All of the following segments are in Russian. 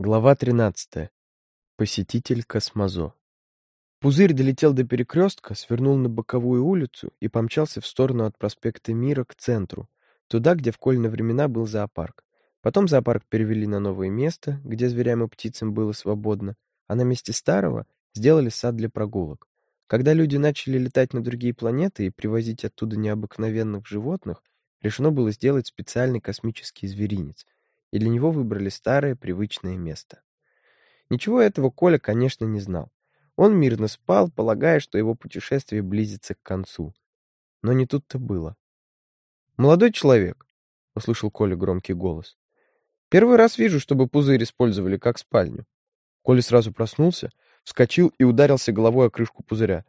Глава 13. Посетитель Космозо. Пузырь долетел до перекрестка, свернул на боковую улицу и помчался в сторону от проспекта Мира к центру, туда, где в Кольные времена был зоопарк. Потом зоопарк перевели на новое место, где зверям и птицам было свободно, а на месте старого сделали сад для прогулок. Когда люди начали летать на другие планеты и привозить оттуда необыкновенных животных, решено было сделать специальный космический зверинец — и для него выбрали старое привычное место. Ничего этого Коля, конечно, не знал. Он мирно спал, полагая, что его путешествие близится к концу. Но не тут-то было. «Молодой человек», — услышал Коля громкий голос, — «первый раз вижу, чтобы пузырь использовали как спальню». Коля сразу проснулся, вскочил и ударился головой о крышку пузыря.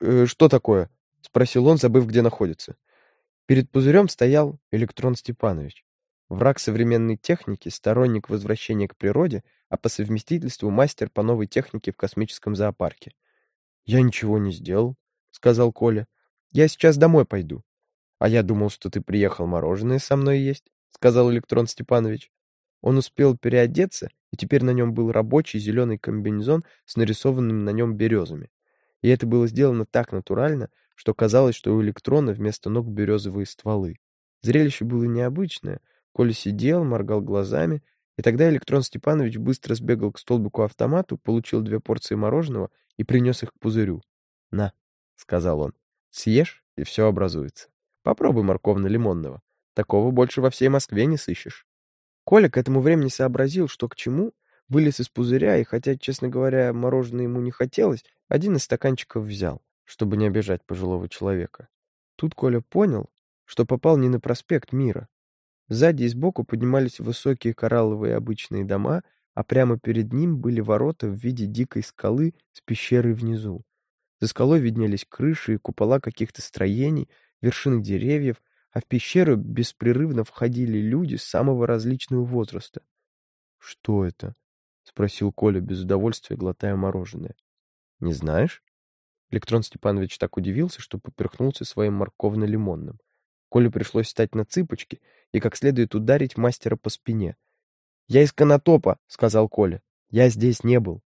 «Э, «Что такое?» — спросил он, забыв, где находится. Перед пузырем стоял Электрон Степанович. Враг современной техники, сторонник возвращения к природе, а по совместительству мастер по новой технике в космическом зоопарке. «Я ничего не сделал», — сказал Коля. «Я сейчас домой пойду». «А я думал, что ты приехал мороженое со мной есть», — сказал Электрон Степанович. Он успел переодеться, и теперь на нем был рабочий зеленый комбинезон с нарисованными на нем березами. И это было сделано так натурально, что казалось, что у электрона вместо ног березовые стволы. Зрелище было необычное — Коля сидел, моргал глазами, и тогда Электрон Степанович быстро сбегал к столбику-автомату, получил две порции мороженого и принес их к пузырю. «На», — сказал он, — «съешь, и все образуется. Попробуй морковно-лимонного. Такого больше во всей Москве не сыщешь». Коля к этому времени сообразил, что к чему, вылез из пузыря, и хотя, честно говоря, мороженое ему не хотелось, один из стаканчиков взял, чтобы не обижать пожилого человека. Тут Коля понял, что попал не на проспект Мира, Сзади и сбоку поднимались высокие коралловые обычные дома, а прямо перед ним были ворота в виде дикой скалы с пещерой внизу. За скалой виднелись крыши и купола каких-то строений, вершины деревьев, а в пещеру беспрерывно входили люди самого различного возраста. «Что это?» — спросил Коля без удовольствия, глотая мороженое. «Не знаешь?» Электрон Степанович так удивился, что поперхнулся своим морковно-лимонным. Коле пришлось встать на цыпочки и как следует ударить мастера по спине. «Я из Конотопа», — сказал Коля. «Я здесь не был».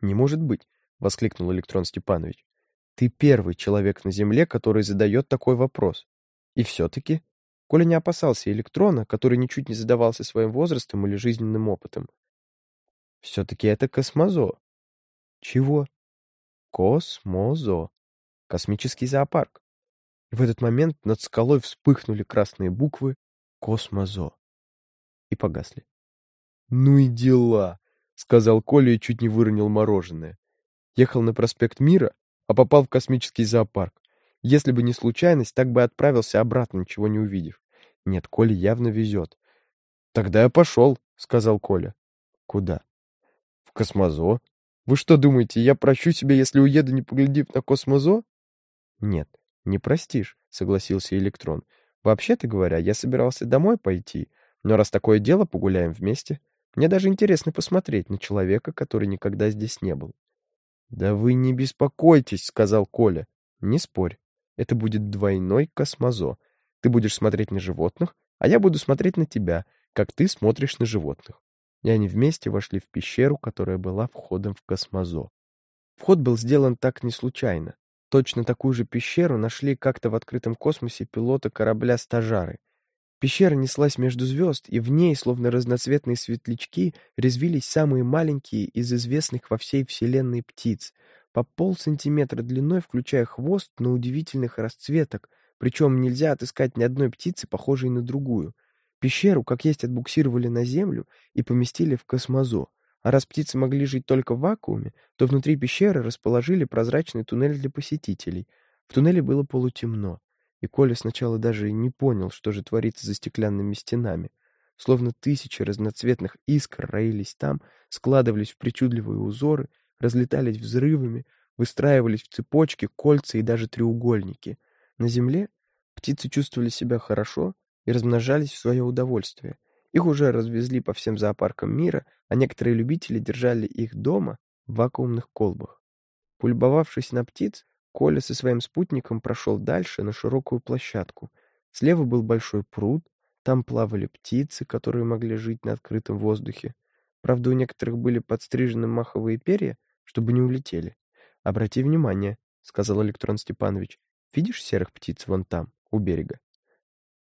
«Не может быть», — воскликнул Электрон Степанович. «Ты первый человек на Земле, который задает такой вопрос. И все-таки...» Коля не опасался электрона, который ничуть не задавался своим возрастом или жизненным опытом. «Все-таки это космозо». «Чего?» «Космозо. Космический зоопарк. И в этот момент над скалой вспыхнули красные буквы «Космозо» и погасли. «Ну и дела!» — сказал Коля и чуть не выронил мороженое. Ехал на проспект Мира, а попал в космический зоопарк. Если бы не случайность, так бы отправился обратно, ничего не увидев. Нет, Коле явно везет. «Тогда я пошел», — сказал Коля. «Куда?» «В Космозо. Вы что думаете, я прощу себя, если уеду, не поглядев на Космозо?» «Нет, «Не простишь», — согласился Электрон. «Вообще-то говоря, я собирался домой пойти, но раз такое дело, погуляем вместе. Мне даже интересно посмотреть на человека, который никогда здесь не был». «Да вы не беспокойтесь», — сказал Коля. «Не спорь. Это будет двойной космозо. Ты будешь смотреть на животных, а я буду смотреть на тебя, как ты смотришь на животных». И они вместе вошли в пещеру, которая была входом в космозо. Вход был сделан так не случайно. Точно такую же пещеру нашли как-то в открытом космосе пилота корабля «Стажары». Пещера неслась между звезд, и в ней, словно разноцветные светлячки, резвились самые маленькие из известных во всей Вселенной птиц, по полсантиметра длиной, включая хвост, но удивительных расцветок, причем нельзя отыскать ни одной птицы, похожей на другую. Пещеру, как есть, отбуксировали на Землю и поместили в космозо. А раз птицы могли жить только в вакууме, то внутри пещеры расположили прозрачный туннель для посетителей. В туннеле было полутемно, и Коля сначала даже не понял, что же творится за стеклянными стенами. Словно тысячи разноцветных искр роились там, складывались в причудливые узоры, разлетались взрывами, выстраивались в цепочки, кольца и даже треугольники. На земле птицы чувствовали себя хорошо и размножались в свое удовольствие. Их уже развезли по всем зоопаркам мира, а некоторые любители держали их дома в вакуумных колбах. Полюбовавшись на птиц, Коля со своим спутником прошел дальше на широкую площадку. Слева был большой пруд, там плавали птицы, которые могли жить на открытом воздухе. Правда, у некоторых были подстрижены маховые перья, чтобы не улетели. Обрати внимание, сказал Электрон Степанович. Видишь серых птиц вон там, у берега?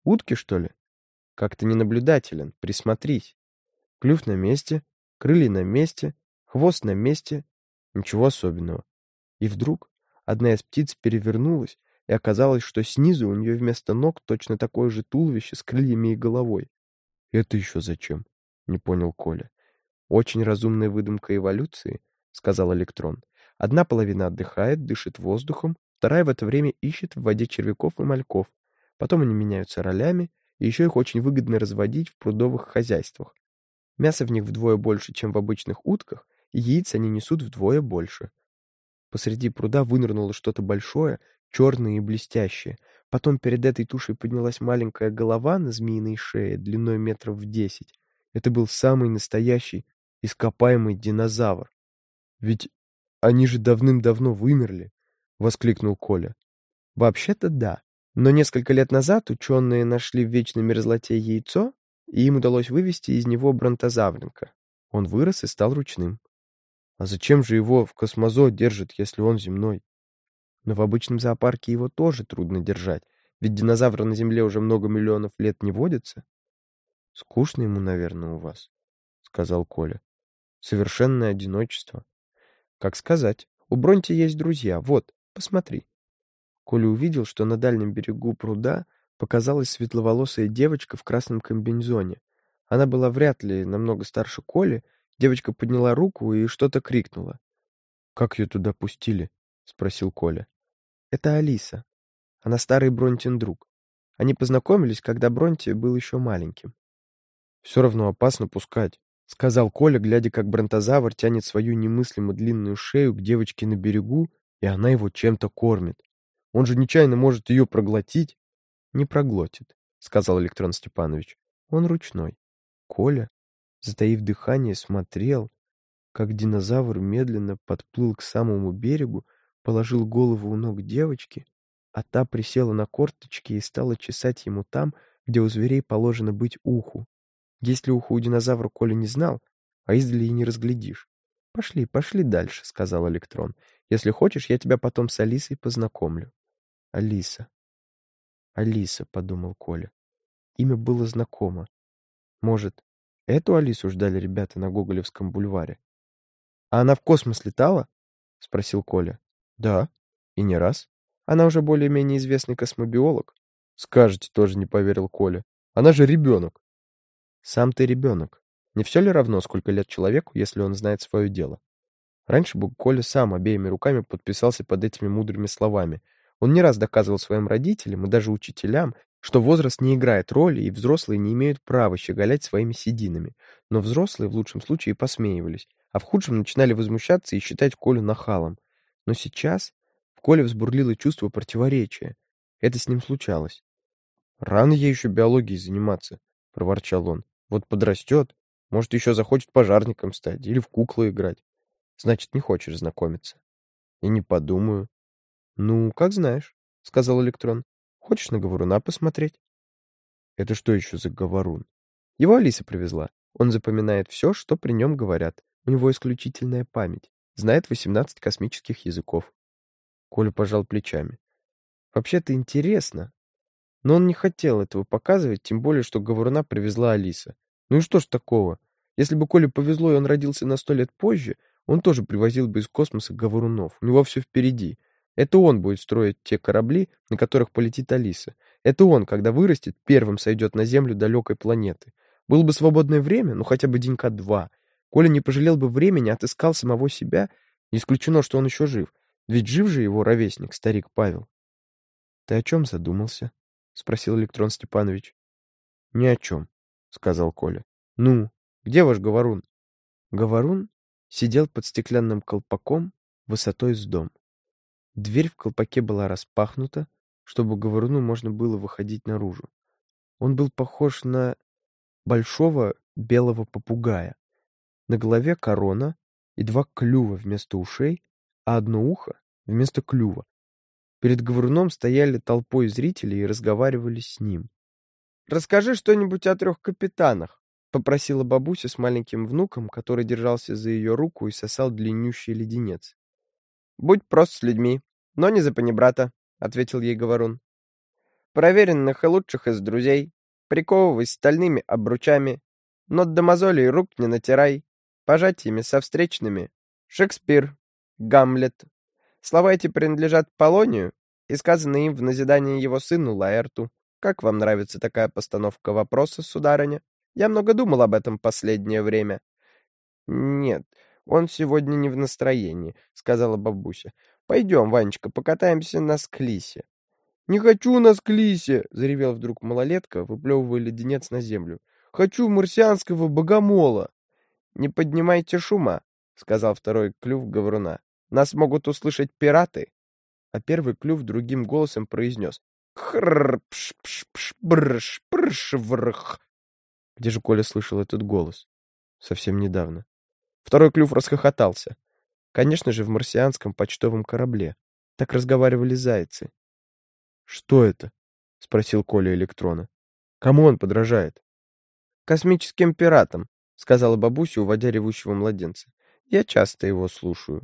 Утки, что ли? Как-то ненаблюдателен, присмотрись. Клюв на месте, крылья на месте, хвост на месте. Ничего особенного. И вдруг одна из птиц перевернулась, и оказалось, что снизу у нее вместо ног точно такое же туловище с крыльями и головой. «Это еще зачем?» — не понял Коля. «Очень разумная выдумка эволюции», — сказал Электрон. «Одна половина отдыхает, дышит воздухом, вторая в это время ищет в воде червяков и мальков. Потом они меняются ролями, еще их очень выгодно разводить в прудовых хозяйствах. Мяса в них вдвое больше, чем в обычных утках, и яиц они несут вдвое больше. Посреди пруда вынырнуло что-то большое, черное и блестящее. Потом перед этой тушей поднялась маленькая голова на змеиной шее длиной метров в десять. Это был самый настоящий ископаемый динозавр. Ведь они же давным-давно вымерли, воскликнул Коля. Вообще-то да. Но несколько лет назад ученые нашли в вечной мерзлоте яйцо, и им удалось вывести из него бронтозавренка. Он вырос и стал ручным. А зачем же его в космозо держат, если он земной? Но в обычном зоопарке его тоже трудно держать, ведь динозавры на Земле уже много миллионов лет не водятся. Скучно ему, наверное, у вас, сказал Коля. Совершенное одиночество. Как сказать? У Бронти есть друзья. Вот, посмотри. Коля увидел, что на дальнем берегу пруда показалась светловолосая девочка в красном комбинезоне. Она была вряд ли намного старше Коли, Девочка подняла руку и что-то крикнула. «Как ее туда пустили?» — спросил Коля. «Это Алиса. Она старый Бронтин друг. Они познакомились, когда Бронти был еще маленьким». «Все равно опасно пускать», — сказал Коля, глядя, как бронтозавр тянет свою немыслимо длинную шею к девочке на берегу, и она его чем-то кормит. Он же нечаянно может ее проглотить. «Не проглотит», — сказал Электрон Степанович. «Он ручной». Коля затаив дыхание, смотрел, как динозавр медленно подплыл к самому берегу, положил голову у ног девочки, а та присела на корточки и стала чесать ему там, где у зверей положено быть уху. Если уху у динозавра Коля не знал, а издали и не разглядишь. «Пошли, пошли дальше», — сказал Электрон. «Если хочешь, я тебя потом с Алисой познакомлю». «Алиса». «Алиса», — подумал Коля. Имя было знакомо. Может, Эту Алису ждали ребята на Гоголевском бульваре. «А она в космос летала?» — спросил Коля. «Да, и не раз. Она уже более-менее известный космобиолог». «Скажете, тоже не поверил Коля. Она же ребенок». «Сам ты ребенок. Не все ли равно, сколько лет человеку, если он знает свое дело?» Раньше бы Коля сам обеими руками подписался под этими мудрыми словами. Он не раз доказывал своим родителям и даже учителям, что возраст не играет роли, и взрослые не имеют права щеголять своими сединами. Но взрослые в лучшем случае посмеивались, а в худшем начинали возмущаться и считать Колю нахалом. Но сейчас в Коле взбурлило чувство противоречия. Это с ним случалось. «Рано ей еще биологией заниматься», — проворчал он. «Вот подрастет, может, еще захочет пожарником стать или в куклы играть. Значит, не хочешь знакомиться». «И не подумаю». «Ну, как знаешь», — сказал Электрон. Хочешь на говоруна посмотреть? Это что еще за говорун? Его Алиса привезла. Он запоминает все, что при нем говорят. У него исключительная память. Знает 18 космических языков. Коля пожал плечами. Вообще-то интересно. Но он не хотел этого показывать, тем более, что говоруна привезла Алиса. Ну и что ж такого? Если бы Коле повезло, и он родился на сто лет позже, он тоже привозил бы из космоса говорунов. У него все впереди. Это он будет строить те корабли, на которых полетит Алиса. Это он, когда вырастет, первым сойдет на Землю далекой планеты. Было бы свободное время, ну хотя бы денька два. Коля не пожалел бы времени, отыскал самого себя. Не исключено, что он еще жив. Ведь жив же его ровесник, старик Павел. — Ты о чем задумался? — спросил Электрон Степанович. — Ни о чем, — сказал Коля. — Ну, где ваш говорун? Говорун сидел под стеклянным колпаком высотой с дом. Дверь в колпаке была распахнута, чтобы говоруну можно было выходить наружу. Он был похож на большого белого попугая. На голове корона и два клюва вместо ушей, а одно ухо вместо клюва. Перед говоруном стояли толпой зрителей и разговаривали с ним. «Расскажи что-нибудь о трех капитанах», — попросила бабуся с маленьким внуком, который держался за ее руку и сосал длиннющий леденец. «Будь прост с людьми, но не запани брата», — ответил ей Говорун. «Проверенных и лучших из друзей, приковывай стальными обручами, но до мозолей рук не натирай, пожатиями со встречными. Шекспир, Гамлет. Слова эти принадлежат Полонию и сказаны им в назидание его сыну Лаэрту. Как вам нравится такая постановка вопроса, сударыня?» Я много думал об этом последнее время. Нет, он сегодня не в настроении, сказала бабуся. Пойдем, Ванечка, покатаемся на склисе. Не хочу на склисе, заревел вдруг малолетка, выплевывая леденец на землю. Хочу марсианского богомола. Не поднимайте шума, сказал второй клюв говоруна. Нас могут услышать пираты. А первый клюв другим голосом произнес. Хрррр, пш пш пш брш брш врх. Где же Коля слышал этот голос? Совсем недавно. Второй клюв расхохотался. Конечно же, в марсианском почтовом корабле. Так разговаривали зайцы. «Что это?» — спросил Коля электрона. «Кому он подражает?» «Космическим пиратам», — сказала бабуся, уводя ревущего младенца. «Я часто его слушаю».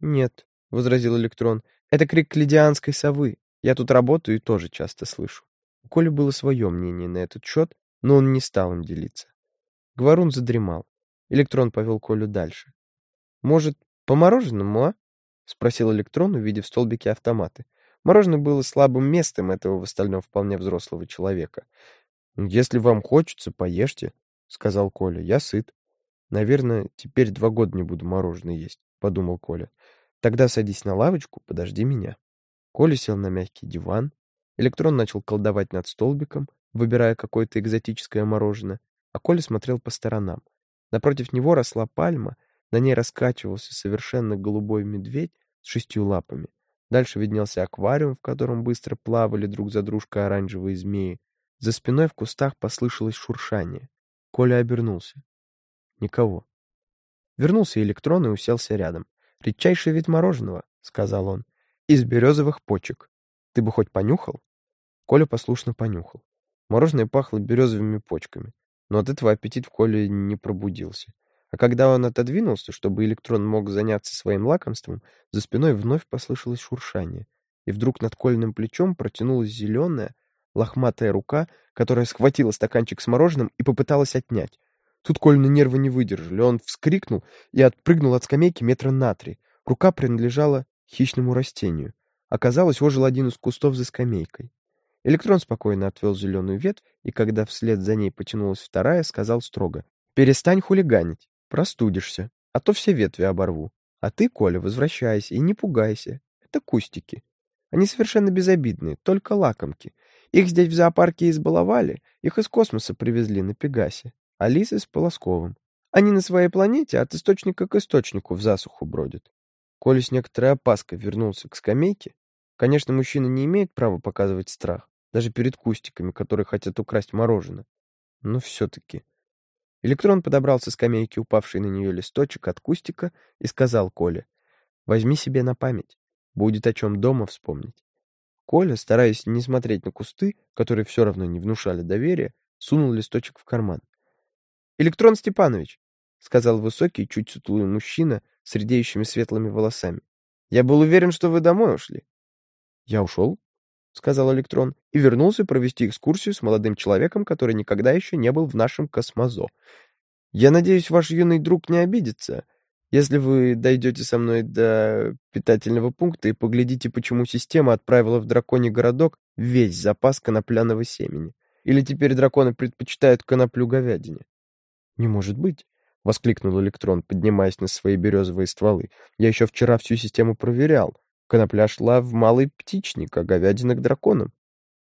«Нет», — возразил электрон, — «это крик лидианской совы. Я тут работаю и тоже часто слышу». У Коли было свое мнение на этот счет, но он не стал им делиться. Говорун задремал. Электрон повел Колю дальше. «Может, по мороженому, а?» — спросил Электрон, увидев столбики автоматы. Мороженое было слабым местом этого в остальном вполне взрослого человека. «Если вам хочется, поешьте», — сказал Коля. «Я сыт». «Наверное, теперь два года не буду мороженое есть», — подумал Коля. «Тогда садись на лавочку, подожди меня». Коля сел на мягкий диван. Электрон начал колдовать над столбиком, выбирая какое-то экзотическое мороженое, а Коля смотрел по сторонам. Напротив него росла пальма, на ней раскачивался совершенно голубой медведь с шестью лапами. Дальше виднелся аквариум, в котором быстро плавали друг за дружкой оранжевые змеи. За спиной в кустах послышалось шуршание. Коля обернулся. Никого. Вернулся электрон и уселся рядом. «Редчайший вид мороженого», — сказал он, — «из березовых почек. Ты бы хоть понюхал?» Коля послушно понюхал. Мороженое пахло березовыми почками, но от этого аппетит в Коле не пробудился. А когда он отодвинулся, чтобы электрон мог заняться своим лакомством, за спиной вновь послышалось шуршание, и вдруг над Кольным плечом протянулась зеленая, лохматая рука, которая схватила стаканчик с мороженым и попыталась отнять. Тут Кольны нервы не выдержали, он вскрикнул и отпрыгнул от скамейки метра на три. Рука принадлежала хищному растению. Оказалось, ожил один из кустов за скамейкой. Электрон спокойно отвел зеленую ветвь, и когда вслед за ней потянулась вторая, сказал строго. «Перестань хулиганить, простудишься, а то все ветви оборву. А ты, Коля, возвращайся и не пугайся. Это кустики. Они совершенно безобидные, только лакомки. Их здесь в зоопарке избаловали, их из космоса привезли на Пегасе. Алисы с Полосковым. Они на своей планете от источника к источнику в засуху бродят. Коля с некоторой опаской вернулся к скамейке. Конечно, мужчина не имеет права показывать страх даже перед кустиками, которые хотят украсть мороженое. Но все-таки. Электрон подобрал со скамейки упавший на нее листочек от кустика и сказал Коле, «Возьми себе на память, будет о чем дома вспомнить». Коля, стараясь не смотреть на кусты, которые все равно не внушали доверия, сунул листочек в карман. «Электрон Степанович», — сказал высокий, чуть сутулый мужчина с редеющими светлыми волосами, «я был уверен, что вы домой ушли». «Я ушел?» — сказал Электрон, и вернулся провести экскурсию с молодым человеком, который никогда еще не был в нашем космозо. «Я надеюсь, ваш юный друг не обидится, если вы дойдете со мной до питательного пункта и поглядите, почему система отправила в драконий городок весь запас конопляного семени. Или теперь драконы предпочитают коноплю говядине?» «Не может быть!» — воскликнул Электрон, поднимаясь на свои березовые стволы. «Я еще вчера всю систему проверял. Конопля шла в малый птичник, а говядина к драконам.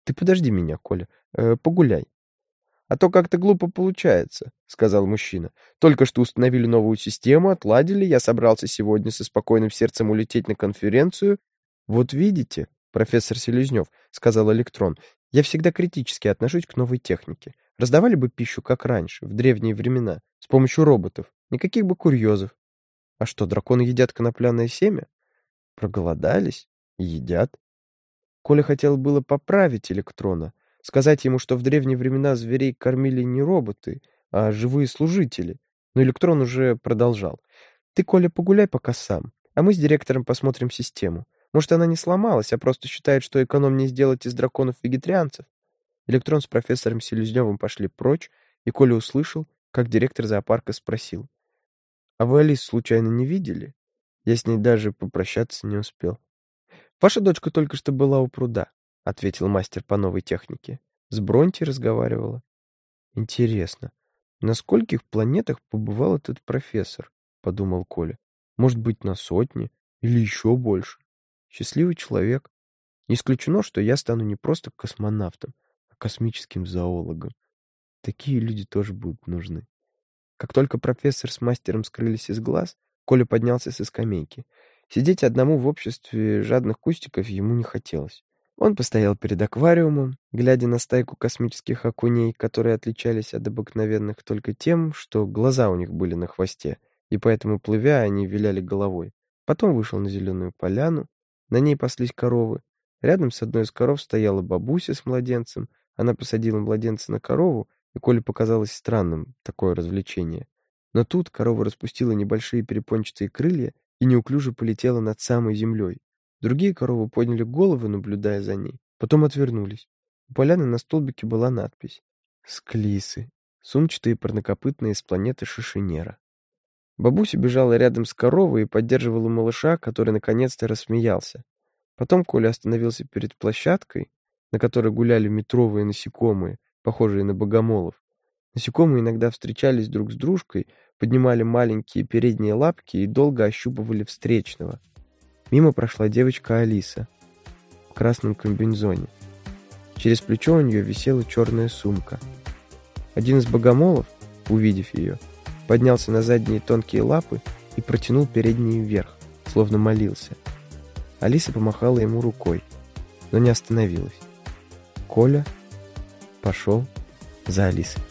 Ты подожди меня, Коля, э, погуляй. А то как-то глупо получается, сказал мужчина. Только что установили новую систему, отладили, я собрался сегодня со спокойным сердцем улететь на конференцию. Вот видите, профессор Селезнев, сказал Электрон, я всегда критически отношусь к новой технике. Раздавали бы пищу, как раньше, в древние времена, с помощью роботов. Никаких бы курьезов. А что, драконы едят конопляное семя? Проголодались? Едят? Коля хотел было поправить электрона, сказать ему, что в древние времена зверей кормили не роботы, а живые служители. Но электрон уже продолжал. Ты, Коля, погуляй пока сам, а мы с директором посмотрим систему. Может, она не сломалась, а просто считает, что экономнее сделать из драконов вегетарианцев? Электрон с профессором Селезневым пошли прочь, и Коля услышал, как директор зоопарка спросил. «А вы Алису случайно не видели? Я с ней даже попрощаться не успел». «Ваша дочка только что была у пруда», — ответил мастер по новой технике. «С Бронти разговаривала». «Интересно, на скольких планетах побывал этот профессор?» — подумал Коля. «Может быть, на сотни или еще больше?» Счастливый человек. Не исключено, что я стану не просто космонавтом, а космическим зоологом. Такие люди тоже будут нужны. Как только профессор с мастером скрылись из глаз, Коля поднялся со скамейки. Сидеть одному в обществе жадных кустиков ему не хотелось. Он постоял перед аквариумом, глядя на стайку космических окуней, которые отличались от обыкновенных только тем, что глаза у них были на хвосте, и поэтому, плывя, они виляли головой. Потом вышел на зеленую поляну, на ней паслись коровы. Рядом с одной из коров стояла бабуся с младенцем. Она посадила младенца на корову, и Коле показалось странным такое развлечение. Но тут корова распустила небольшие перепончатые крылья и неуклюже полетела над самой землей. Другие коровы подняли головы, наблюдая за ней, потом отвернулись. У поляны на столбике была надпись «Склисы, сумчатые парнокопытные с планеты Шишинера». Бабуся бежала рядом с коровой и поддерживала малыша, который наконец-то рассмеялся. Потом Коля остановился перед площадкой, на которой гуляли метровые насекомые, похожие на богомолов. Насекомые иногда встречались друг с дружкой, поднимали маленькие передние лапки и долго ощупывали встречного. Мимо прошла девочка Алиса в красном комбинезоне. Через плечо у нее висела черная сумка. Один из богомолов, увидев ее, поднялся на задние тонкие лапы и протянул передние вверх, словно молился. Алиса помахала ему рукой, но не остановилась. Коля пошел за Алисой.